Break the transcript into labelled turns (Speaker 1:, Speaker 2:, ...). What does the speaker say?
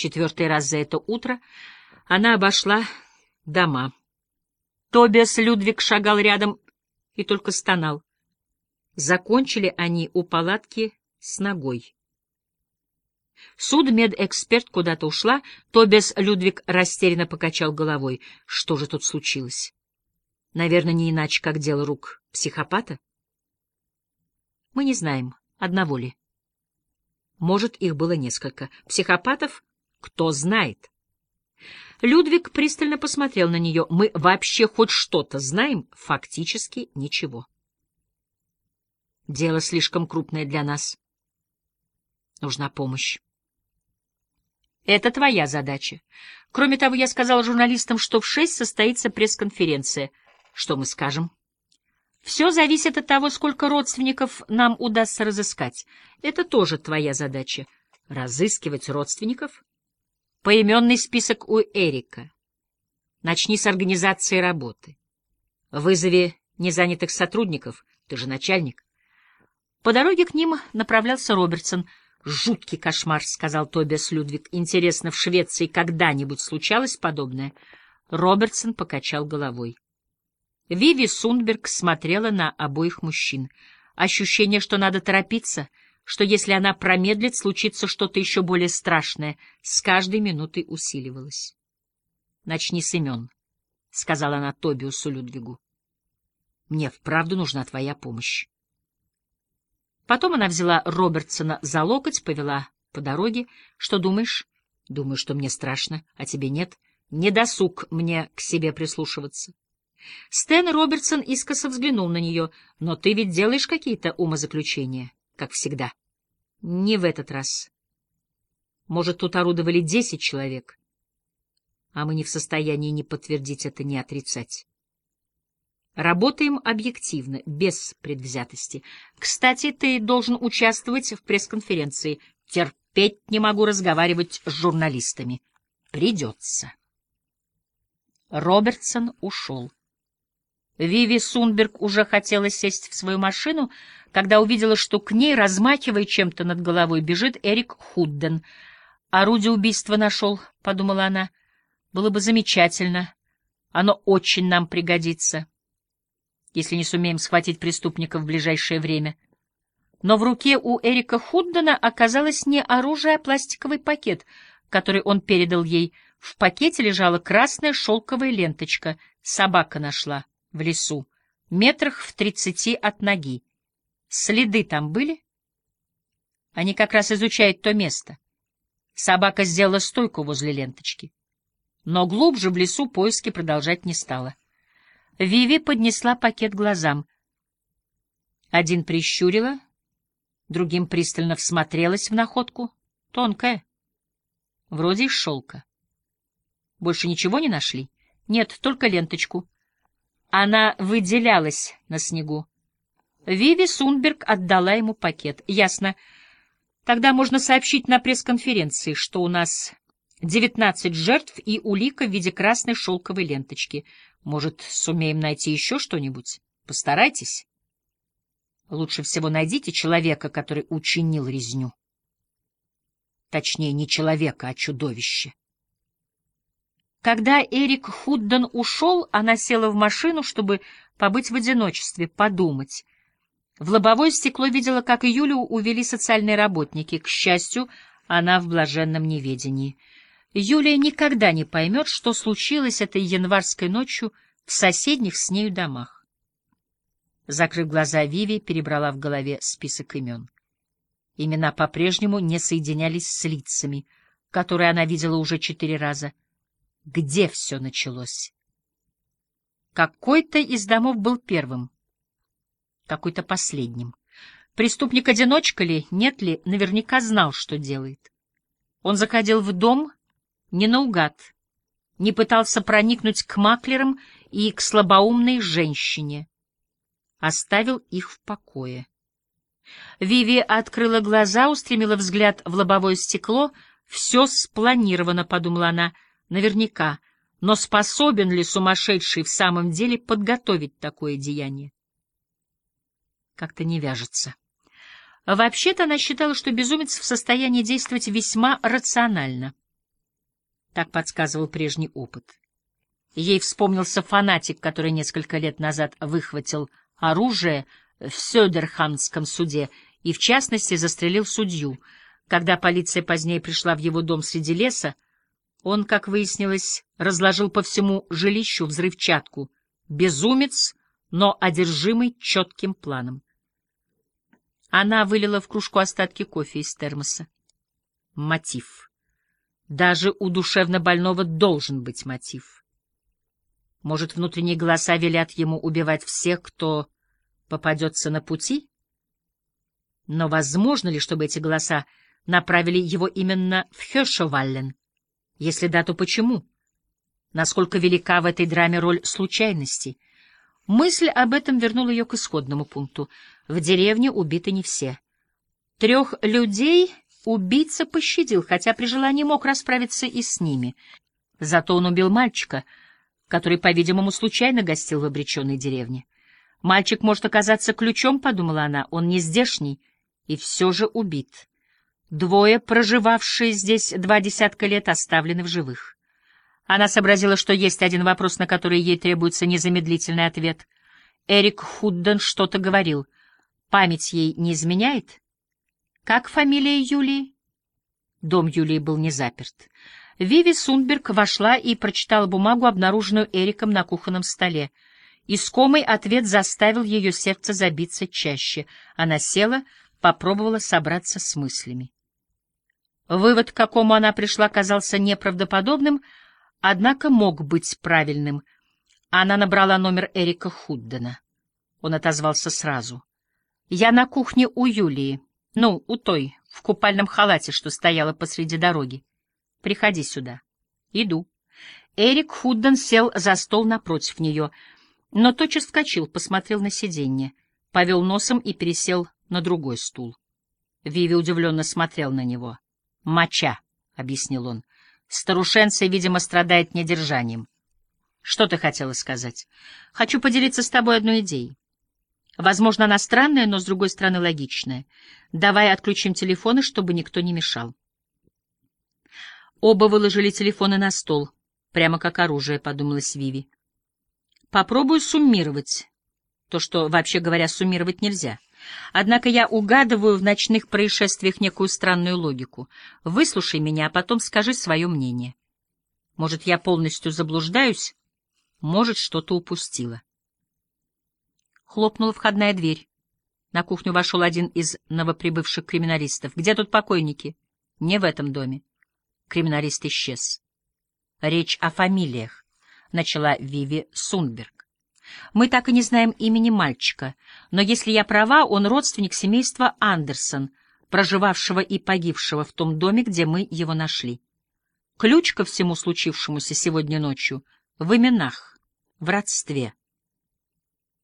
Speaker 1: четвертый раз за это утро она обошла дома. Тобиас Людвиг шагал рядом и только стонал. Закончили они у палатки с ногой. Судмедэксперт куда-то ушла, Тобиас Людвиг растерянно покачал головой. Что же тут случилось? Наверное, не иначе, как дело рук психопата? Мы не знаем, одного ли. Может, их было несколько. Психопатов кто знает. Людвиг пристально посмотрел на нее. Мы вообще хоть что-то знаем? Фактически ничего. Дело слишком крупное для нас. Нужна помощь. Это твоя задача. Кроме того, я сказала журналистам, что в шесть состоится пресс-конференция. Что мы скажем? Все зависит от того, сколько родственников нам удастся разыскать. Это тоже твоя задача. Разыскивать родственников? Поименный список у Эрика. Начни с организации работы. Вызови незанятых сотрудников. Ты же начальник. По дороге к ним направлялся Робертсон. «Жуткий кошмар», — сказал Тобиас Людвиг. «Интересно, в Швеции когда-нибудь случалось подобное?» Робертсон покачал головой. Виви Сундберг смотрела на обоих мужчин. Ощущение, что надо торопиться, что если она промедлит, случится что-то еще более страшное, с каждой минутой усиливалось. — Начни с имен, — сказала она Тобиусу Людвигу. — Мне вправду нужна твоя помощь. Потом она взяла Робертсона за локоть, повела по дороге. — Что думаешь? — Думаю, что мне страшно, а тебе нет. Не досуг мне к себе прислушиваться. Стэн Робертсон искоса взглянул на нее. «Но ты ведь делаешь какие-то умозаключения, как всегда». «Не в этот раз. Может, тут орудовали десять человек, а мы не в состоянии ни подтвердить это, ни отрицать». Работаем объективно, без предвзятости. Кстати, ты должен участвовать в пресс-конференции. Терпеть не могу разговаривать с журналистами. Придется. Робертсон ушел. Виви Сунберг уже хотела сесть в свою машину, когда увидела, что к ней, размахивая чем-то над головой, бежит Эрик Худден. «Орудие убийства нашел», — подумала она. «Было бы замечательно. Оно очень нам пригодится, если не сумеем схватить преступника в ближайшее время». Но в руке у Эрика Худдена оказалось не оружие, а пластиковый пакет, который он передал ей. В пакете лежала красная шелковая ленточка. Собака нашла в лесу, метрах в тридцати от ноги. Следы там были? Они как раз изучают то место. Собака сделала стойку возле ленточки. Но глубже в лесу поиски продолжать не стала. Виви поднесла пакет глазам. Один прищурила, другим пристально всмотрелась в находку. Тонкая. Вроде из шелка. Больше ничего не нашли? Нет, только ленточку. Она выделялась на снегу. Виви Сунберг отдала ему пакет. Ясно. Тогда можно сообщить на пресс-конференции, что у нас девятнадцать жертв и улика в виде красной шелковой ленточки. Может, сумеем найти еще что-нибудь? Постарайтесь. Лучше всего найдите человека, который учинил резню. Точнее, не человека, а чудовище. Когда Эрик Худден ушел, она села в машину, чтобы побыть в одиночестве, подумать. В лобовое стекло видела, как Юлю увели социальные работники. К счастью, она в блаженном неведении. Юлия никогда не поймет, что случилось этой январской ночью в соседних с нею домах. Закрыв глаза, Виви перебрала в голове список имен. Имена по-прежнему не соединялись с лицами, которые она видела уже четыре раза — где все началось. Какой-то из домов был первым, какой-то последним. Преступник-одиночка ли, нет ли, наверняка знал, что делает. Он заходил в дом не наугад, не пытался проникнуть к маклерам и к слабоумной женщине. Оставил их в покое. Виви открыла глаза, устремила взгляд в лобовое стекло. «Все спланировано», — подумала она, — Наверняка. Но способен ли сумасшедший в самом деле подготовить такое деяние? Как-то не вяжется. Вообще-то она считала, что безумец в состоянии действовать весьма рационально. Так подсказывал прежний опыт. Ей вспомнился фанатик, который несколько лет назад выхватил оружие в Сёдерхамском суде и, в частности, застрелил судью. Когда полиция позднее пришла в его дом среди леса, он, как выяснилось, разложил по всему жилищу взрывчатку. Безумец, но одержимый четким планом. Она вылила в кружку остатки кофе из термоса. Мотив. Даже у душевно больного должен быть мотив. Может, внутренние голоса велят ему убивать всех, кто попадется на пути? Но возможно ли, чтобы эти голоса направили его именно в Хёшеваллен? Если да, то почему? Насколько велика в этой драме роль случайности? Мысль об этом вернула ее к исходному пункту. В деревне убиты не все. Трех людей убийца пощадил, хотя при желании мог расправиться и с ними. Зато он убил мальчика, который, по-видимому, случайно гостил в обреченной деревне. Мальчик может оказаться ключом, — подумала она, — он не здешний и все же убит. Двое, проживавшие здесь два десятка лет, оставлены в живых. Она сообразила, что есть один вопрос, на который ей требуется незамедлительный ответ. Эрик Худден что-то говорил. Память ей не изменяет? Как фамилия Юлии? Дом Юлии был не заперт. Виви Сунберг вошла и прочитала бумагу, обнаруженную Эриком на кухонном столе. Искомый ответ заставил ее сердце забиться чаще. Она села, попробовала собраться с мыслями. Вывод, к какому она пришла, казался неправдоподобным, однако мог быть правильным. Она набрала номер Эрика Худдена. Он отозвался сразу. «Я на кухне у Юлии. Ну, у той, в купальном халате, что стояла посреди дороги. Приходи сюда». «Иду». Эрик Худден сел за стол напротив нее, но тотчас вскочил, посмотрел на сиденье, повел носом и пересел на другой стул. Виви удивленно смотрел на него. «Моча», — объяснил он. «Старушенция, видимо, страдает недержанием». «Что ты хотела сказать?» «Хочу поделиться с тобой одной идеей. Возможно, она странная, но, с другой стороны, логичная. Давай отключим телефоны, чтобы никто не мешал». Оба выложили телефоны на стол, прямо как оружие, — подумалась Виви. Попробую суммировать то, что, вообще говоря, суммировать нельзя. Однако я угадываю в ночных происшествиях некую странную логику. Выслушай меня, а потом скажи свое мнение. Может, я полностью заблуждаюсь, может, что-то упустила. Хлопнула входная дверь. На кухню вошел один из новоприбывших криминалистов. «Где тут покойники?» «Не в этом доме». Криминалист исчез. «Речь о фамилиях», — начала Виви Сунберг. Мы так и не знаем имени мальчика, но если я права, он родственник семейства Андерсон, проживавшего и погибшего в том доме, где мы его нашли. Ключ ко всему случившемуся сегодня ночью в именах, в родстве.